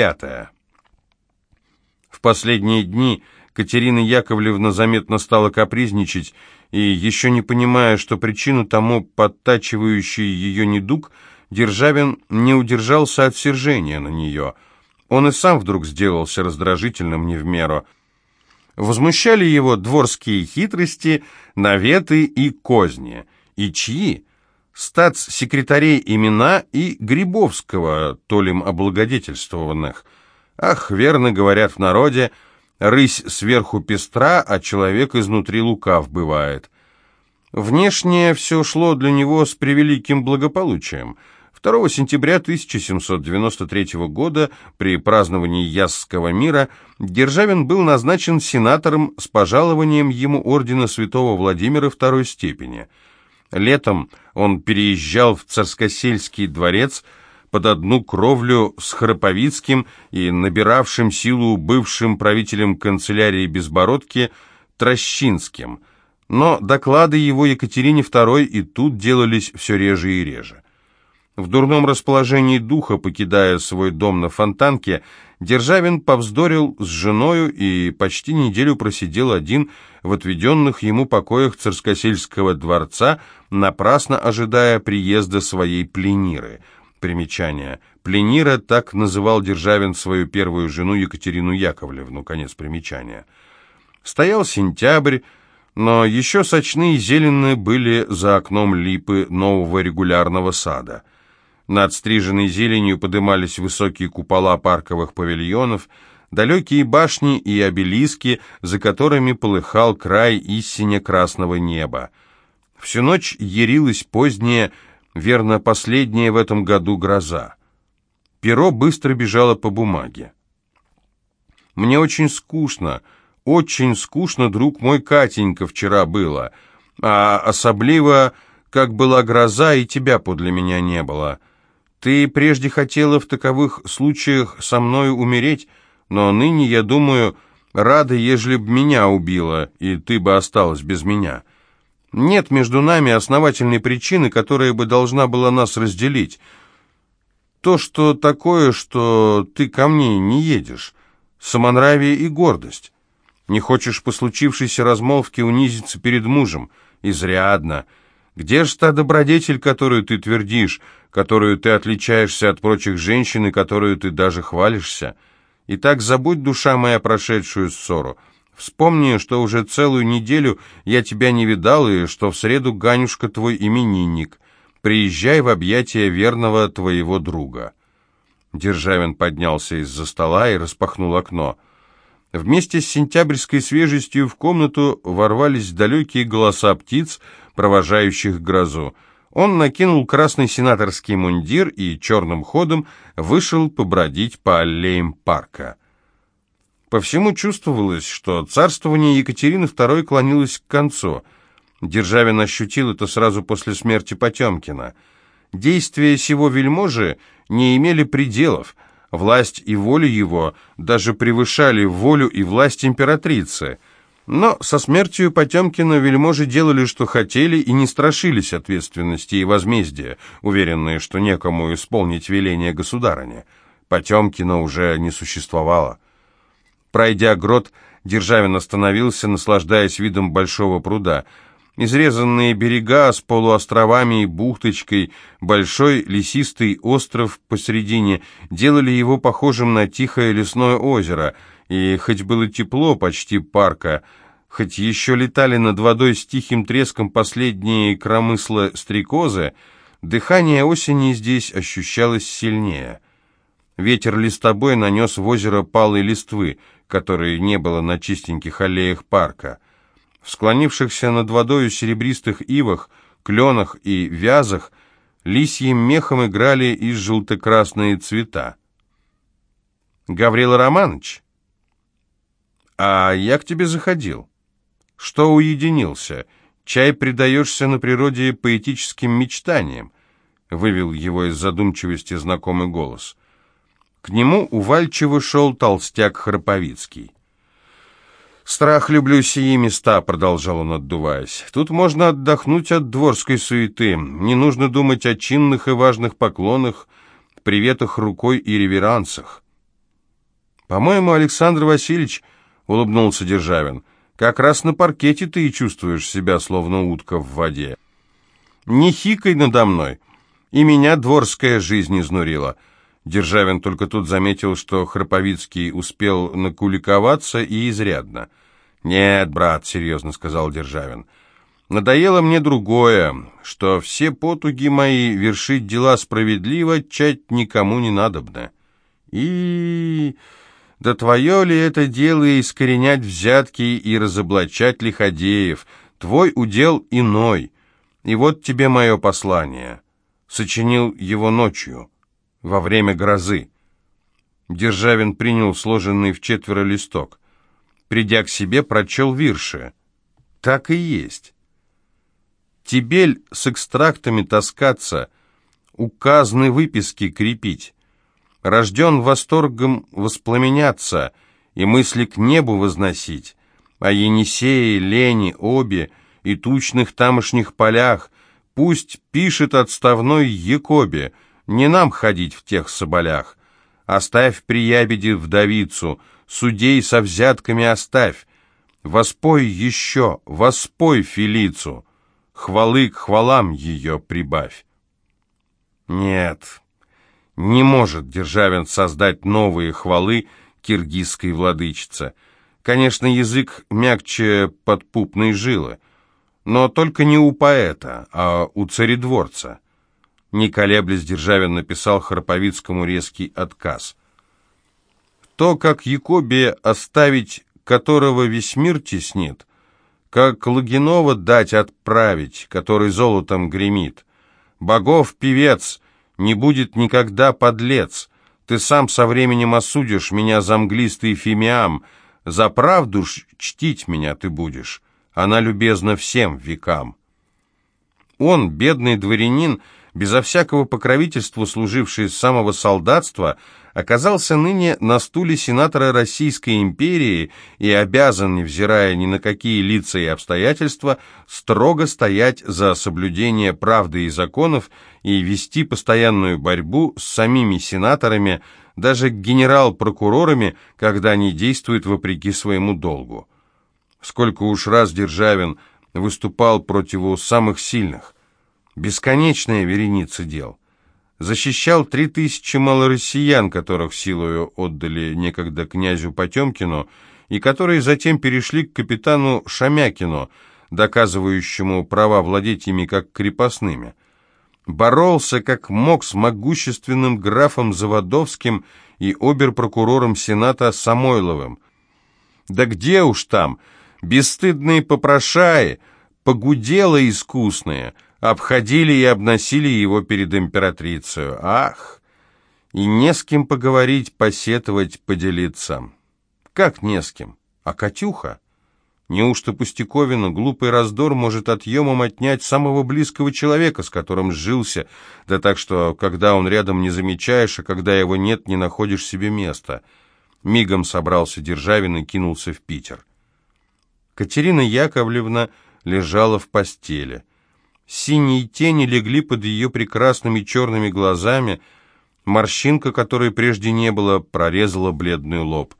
Пятое. В последние дни Катерина Яковлевна заметно стала капризничать, и, еще не понимая, что причину тому подтачивающий ее недуг, Державин не удержался от сержения на нее. Он и сам вдруг сделался раздражительным не в меру. Возмущали его дворские хитрости, наветы и козни. И чьи? Статс-секретарей имена и Грибовского, толем облагодетельствованных. Ах, верно говорят в народе, рысь сверху пестра, а человек изнутри лукав бывает. Внешне все шло для него с превеликим благополучием – 2 сентября 1793 года при праздновании Ясского мира Державин был назначен сенатором с пожалованием ему ордена святого Владимира второй степени. Летом он переезжал в Царскосельский дворец под одну кровлю с Храповицким и набиравшим силу бывшим правителем канцелярии Безбородки Трощинским. Но доклады его Екатерине II и тут делались все реже и реже. В дурном расположении духа, покидая свой дом на Фонтанке, Державин повздорил с женою и почти неделю просидел один в отведенных ему покоях Царскосельского дворца, напрасно ожидая приезда своей плениры. Примечание. Пленира так называл Державин свою первую жену Екатерину Яковлевну. Конец примечания. Стоял сентябрь, но еще сочные зеленые были за окном липы нового регулярного сада. Над стриженной зеленью подымались высокие купола парковых павильонов, далекие башни и обелиски, за которыми полыхал край истине красного неба. Всю ночь ярилась поздняя, верно, последняя в этом году гроза. Перо быстро бежало по бумаге. «Мне очень скучно, очень скучно, друг мой, Катенька, вчера было, а особливо, как была гроза, и тебя подле меня не было». Ты прежде хотела в таковых случаях со мной умереть, но ныне, я думаю, рада, ежели б меня убила, и ты бы осталась без меня. Нет между нами основательной причины, которая бы должна была нас разделить. То, что такое, что ты ко мне не едешь, самонравие и гордость. Не хочешь по случившейся размолвке унизиться перед мужем? Изрядно. Где ж та добродетель, которую ты твердишь, которую ты отличаешься от прочих женщин и которую ты даже хвалишься. Итак, забудь, душа моя, прошедшую ссору. Вспомни, что уже целую неделю я тебя не видал, и что в среду Ганюшка твой именинник. Приезжай в объятия верного твоего друга». Державин поднялся из-за стола и распахнул окно. Вместе с сентябрьской свежестью в комнату ворвались далекие голоса птиц, провожающих грозу. Он накинул красный сенаторский мундир и черным ходом вышел побродить по аллеям парка. По всему чувствовалось, что царствование Екатерины II клонилось к концу. Державин ощутил это сразу после смерти Потемкина. Действия сего вельможи не имели пределов, власть и воля его даже превышали волю и власть императрицы – но со смертью Потемкина вельможи делали, что хотели, и не страшились ответственности и возмездия, уверенные, что некому исполнить веление государыни. Потемкина уже не существовало. Пройдя грот, Державин остановился, наслаждаясь видом большого пруда. Изрезанные берега с полуостровами и бухточкой, большой лесистый остров посередине делали его похожим на тихое лесное озеро, и хоть было тепло почти парка, Хоть еще летали над водой с тихим треском последние кромысла стрекозы, дыхание осени здесь ощущалось сильнее. Ветер листобой нанес в озеро палой листвы, которой не было на чистеньких аллеях парка. Склонившихся над водою серебристых ивах, кленах и вязах лисьим мехом играли из желто-красные цвета. «Гаврил Романович, а я к тебе заходил». Что уединился? Чай предаешься на природе поэтическим мечтаниям, вывел его из задумчивости знакомый голос. К нему увальчиво шел толстяк Храповицкий. «Страх люблю сии места», — продолжал он, отдуваясь. «Тут можно отдохнуть от дворской суеты. Не нужно думать о чинных и важных поклонах, приветах рукой и реверансах. «По-моему, Александр Васильевич», — улыбнулся Державин, — «как раз на паркете ты и чувствуешь себя, словно утка в воде. Не хикай надо мной, и меня дворская жизнь изнурила». Державин только тут заметил, что Храповицкий успел накуликоваться и изрядно. «Нет, брат», — серьезно сказал Державин, — «надоело мне другое, что все потуги мои вершить дела справедливо чать никому не надобно. И... да твое ли это дело искоренять взятки и разоблачать лиходеев? Твой удел иной. И вот тебе мое послание. Сочинил его ночью» во время грозы. Державин принял сложенный в четверо листок. Придя к себе, прочел вирши. Так и есть. Тебель с экстрактами таскаться, указны выписки крепить. Рожден восторгом воспламеняться и мысли к небу возносить. О Енисее, Лене, Обе и тучных тамошних полях пусть пишет отставной Якобе — не нам ходить в тех соболях. Оставь при ябеде вдовицу, судей со взятками оставь. Воспой еще, воспой Фелицу, хвалы к хвалам ее прибавь. Нет, не может Державин создать новые хвалы киргизской владычице. Конечно, язык мягче подпупной жилы, но только не у поэта, а у царедворца. Не колеблясь, Державин написал Храповицкому резкий отказ. То, как Якобе оставить, которого весь мир теснит, как Логинова дать отправить, который золотом гремит. Богов певец, не будет никогда подлец. Ты сам со временем осудишь меня за мглистый фимиам, за правду ж чтить меня ты будешь. Она любезна всем векам. Он, бедный дворянин, безо всякого покровительства служивший с самого солдатства, оказался ныне на стуле сенатора Российской империи и обязан, невзирая ни на какие лица и обстоятельства, строго стоять за соблюдение правды и законов и вести постоянную борьбу с самими сенаторами, даже генерал-прокурорами, когда они действуют вопреки своему долгу. Сколько уж раз Державин выступал против самых сильных – Бесконечная вереница дел. Защищал три тысячи малороссиян, которых силою отдали некогда князю Потемкину, и которые затем перешли к капитану Шамякину, доказывающему права владеть ими как крепостными. Боролся как мог с могущественным графом Заводовским и оберпрокурором Сената Самойловым. Да где уж там, бесстыдные попрошаи, погудело искусные — обходили и обносили его перед императрицей. Ах! И не с кем поговорить, посетовать, поделиться. Как не с кем? А Катюха? Неужто Пустяковина, глупый раздор, может отъемом отнять самого близкого человека, с которым сжился, да так что, когда он рядом не замечаешь, а когда его нет, не находишь себе места. Мигом собрался Державин и кинулся в Питер. Катерина Яковлевна лежала в постели. Синие тени легли под ее прекрасными черными глазами. Морщинка, которой прежде не было, прорезала бледный лоб.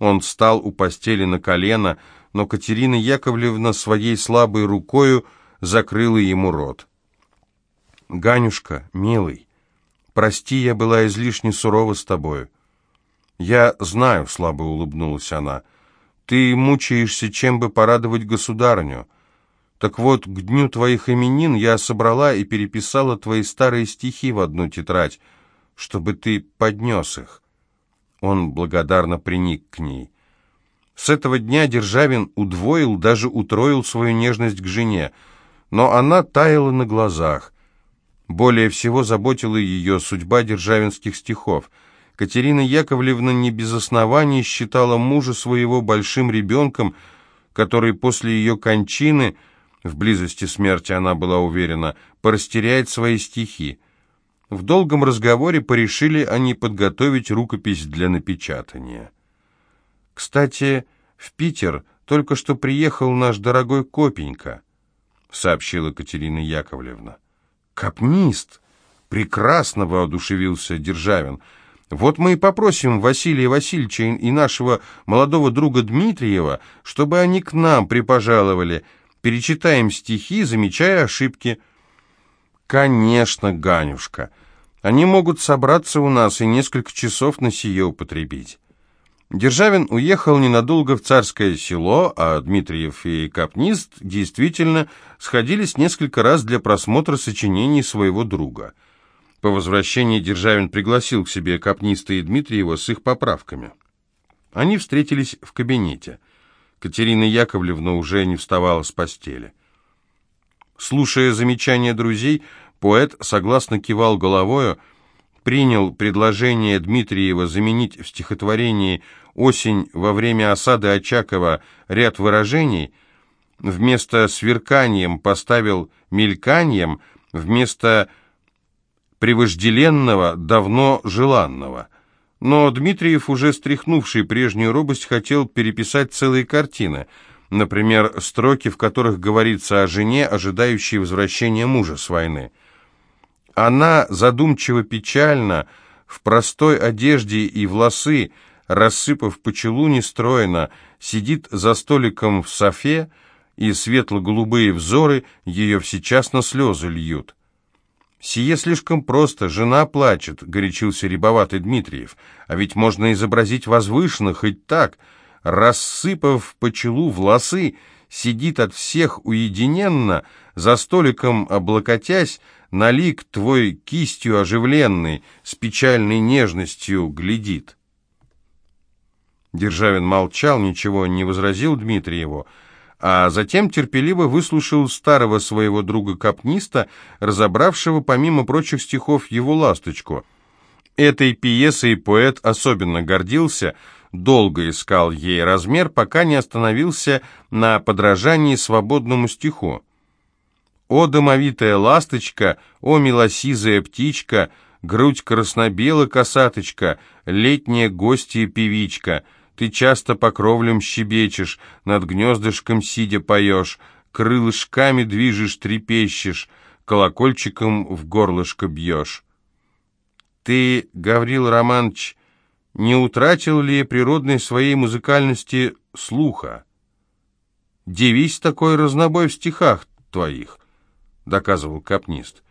Он встал у постели на колено, но Катерина Яковлевна своей слабой рукою закрыла ему рот. «Ганюшка, милый, прости, я была излишне сурова с тобою». «Я знаю», — слабо улыбнулась она, — «ты мучаешься, чем бы порадовать государню. Так вот, к дню твоих именин я собрала и переписала твои старые стихи в одну тетрадь, чтобы ты поднес их. Он благодарно приник к ней. С этого дня Державин удвоил, даже утроил свою нежность к жене, но она таяла на глазах. Более всего заботила ее судьба державинских стихов. Катерина Яковлевна не без оснований считала мужа своего большим ребенком, который после ее кончины – в близости смерти она была уверена, порастеряет свои стихи. В долгом разговоре порешили они подготовить рукопись для напечатания. «Кстати, в Питер только что приехал наш дорогой Копенька», — сообщила Катерина Яковлевна. «Капнист!» — прекрасно воодушевился Державин. Вот мы и попросим Василия Васильевича и нашего молодого друга Дмитриева, чтобы они к нам припожаловали. Перечитаем стихи, замечая ошибки». «Конечно, Ганюшка. Они могут собраться у нас и несколько часов на сие употребить». Державин уехал ненадолго в царское село, а Дмитриев и Капнист действительно сходились несколько раз для просмотра сочинений своего друга. По возвращении Державин пригласил к себе Капниста и Дмитриева с их поправками. Они встретились в кабинете. Катерина Яковлевна уже не вставала с постели. Слушая замечания друзей, поэт согласно кивал головою, принял предложение Дмитриева заменить в стихотворении «Осень во время осады Очакова» ряд выражений, вместо «сверканием» поставил «мельканием», вместо «превожделенного» «давно желанного». Но Дмитриев, уже стряхнувший прежнюю робость, хотел переписать целые картины, например, строки, в которых говорится о жене, ожидающей возвращения мужа с войны. Она задумчиво-печально, в простой одежде и волосы, рассыпав по челу нестроено, сидит за столиком в софе, и светло-голубые взоры ее всечас на слезы льют. «Сие слишком просто, жена плачет», — горячился рябоватый Дмитриев. «А ведь можно изобразить возвышенных, хоть так. Рассыпав по челу волосы, сидит от всех уединенно, за столиком облокотясь, на лик твой кистью оживленный, с печальной нежностью глядит. Державин молчал, ничего не возразил Дмитриеву, а затем терпеливо выслушал старого своего друга-капниста, разобравшего, помимо прочих стихов, его «Ласточку». Этой пьесой поэт особенно гордился, долго искал ей размер, пока не остановился на подражании свободному стиху. О, домовитая ласточка, о, милосизая птичка, грудь краснобела косаточка, летняя гостья певичка, ты часто по кровлям щебечешь, над гнездышком сидя поешь, крылышками движешь, трепещешь, колокольчиком в горлышко бьешь. Ты, Гаврил Романович, не утратил ли природной своей музыкальности слуха? Девись такой разнобой в стихах твоих доказывал капнист.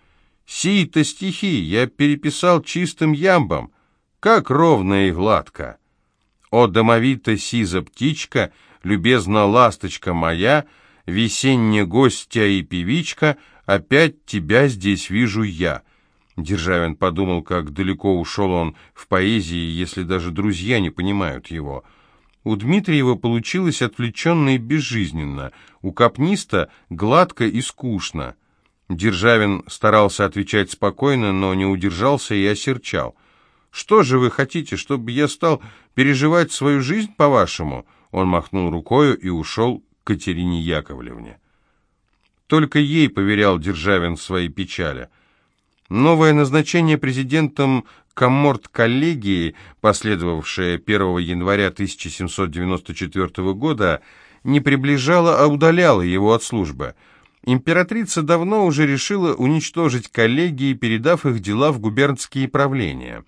«Сии-то стихи я переписал чистым ямбом, как ровно и гладко. О, домовита сиза птичка, любезна ласточка моя, весенняя гостья и певичка, опять тебя здесь вижу я». Державин подумал, как далеко ушел он в поэзии, если даже друзья не понимают его. У Дмитриева получилось отвлеченно и безжизненно, у капниста гладко и скучно. Державин старался отвечать спокойно, но не удержался и осерчал. «Что же вы хотите, чтобы я стал переживать свою жизнь, по-вашему?» Он махнул рукою и ушел к Катерине Яковлевне. Только ей поверял Державин свои печали. Новое назначение президентом Комморт-коллегии, последовавшее 1 января 1794 года, не приближало, а удаляло его от службы – Императрица давно уже решила уничтожить коллегии, передав их дела в губернские правления.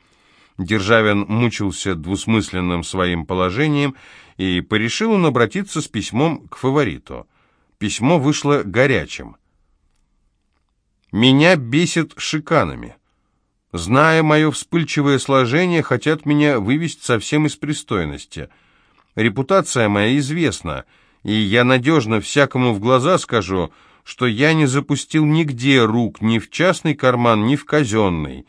Державин мучился двусмысленным своим положением и порешил он обратиться с письмом к фавориту. Письмо вышло горячим. «Меня бесит шиканами. Зная мое вспыльчивое сложение, хотят меня вывести совсем из пристойности. Репутация моя известна, и я надежно всякому в глаза скажу – что я не запустил нигде рук, ни в частный карман, ни в казенный.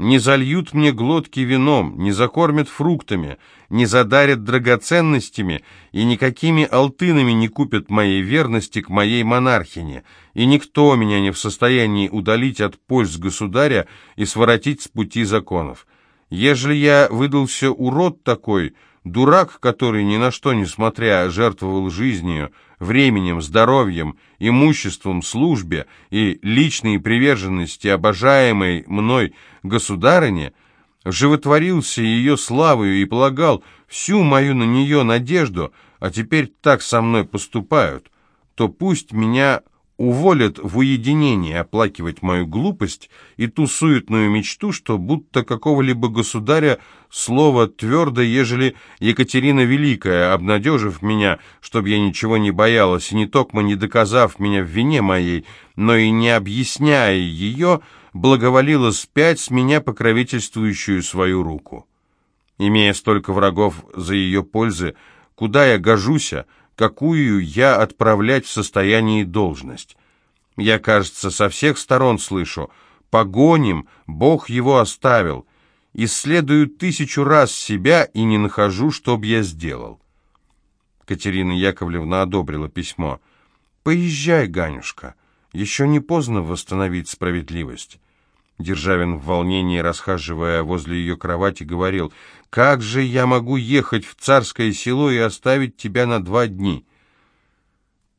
Не зальют мне глотки вином, не закормят фруктами, не задарят драгоценностями и никакими алтынами не купят моей верности к моей монархине, и никто меня не в состоянии удалить от польз государя и своротить с пути законов. Ежели я выдался урод такой, дурак, который ни на что не смотря жертвовал жизнью, временем, здоровьем, имуществом, службе и личной приверженности обожаемой мной государыне, животворился ее славою и полагал всю мою на нее надежду, а теперь так со мной поступают, то пусть меня уволят в уединении оплакивать мою глупость и ту суетную мечту, что будто какого-либо государя слово твердо, ежели Екатерина Великая, обнадежив меня, чтоб я ничего не боялась, и не токмо не доказав меня в вине моей, но и не объясняя ее, благоволила спять с меня покровительствующую свою руку. Имея столько врагов за ее пользы, куда я гожуся, какую я отправлять в состоянии должность. Я, кажется, со всех сторон слышу «Погоним, Бог его оставил», исследую тысячу раз себя и не нахожу, что б я сделал. Катерина Яковлевна одобрила письмо. «Поезжай, Ганюшка, еще не поздно восстановить справедливость». Державин в волнении, расхаживая возле ее кровати, говорил, «Как же я могу ехать в царское село и оставить тебя на два дни?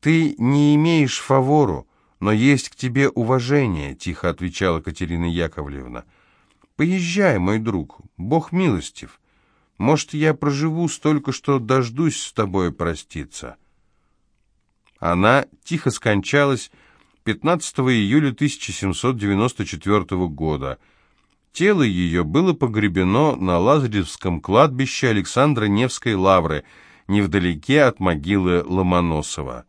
Ты не имеешь фавору, но есть к тебе уважение», — тихо отвечала Катерина Яковлевна. «Поезжай, мой друг, Бог милостив. Может, я проживу столько, что дождусь с тобой проститься». Она тихо скончалась, 15 июля 1794 года. Тело ее было погребено на Лазаревском кладбище Александра Невской лавры, невдалеке от могилы Ломоносова.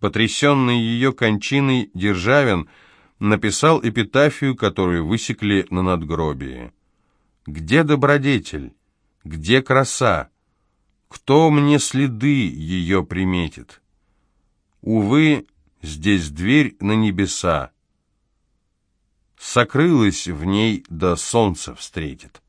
Потрясенный ее кончиной, Державин написал эпитафию, которую высекли на надгробии. «Где добродетель? Где краса? Кто мне следы ее приметит?» Увы, Здесь дверь на небеса. Сокрылась в ней, да солнце встретит.